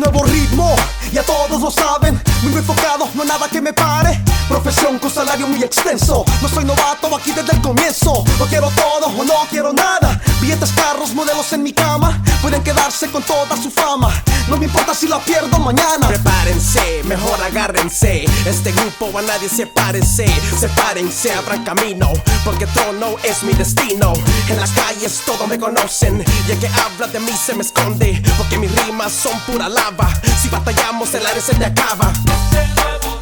nuevo ritmo, ya todos lo saben. Muy enfocado, no nada que me pare. Profesión con salario muy extenso. No soy novato aquí desde el comienzo. No quiero todo o no quiero nada. Billetes, carros, modelos en mi cama. Pueden quedarse con toda su fama. No me importa si la pierdo mañana. Prepárense, mejor agárrense. Este grupo a nadie se parece. Sepárense, abran camino. Porque trono es mi destino. En las calles todos me conocen. Y el que habla de mí se me esconde. Porque mis rimas son pura lava. Si batallamos, el aire se te acaba. Controlando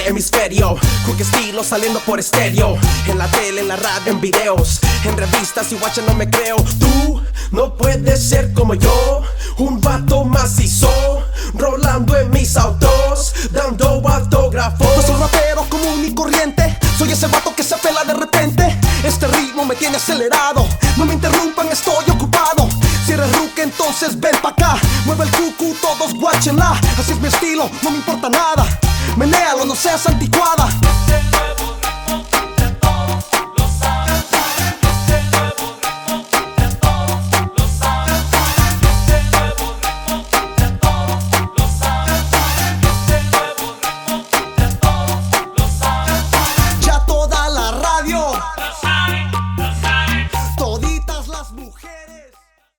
este hemisferio Cook estilo saliendo por estéreo En la tele, en la radio, en videos En revistas y watcha no me creo Tú no puedes ser como yo Un vato macizo Rolando en mis autos Dando No autógrafos soy rapero común y corriente. Soy ese vato que se pela de repente. Este ritmo me tiene acelerado. No me interrumpan, estoy ocupado. Si eres ruque, entonces ven pa' acá. Mueve el cucu, todos guáchenla. Así es mi estilo, no me importa nada. Menéalo, no seas anticuada.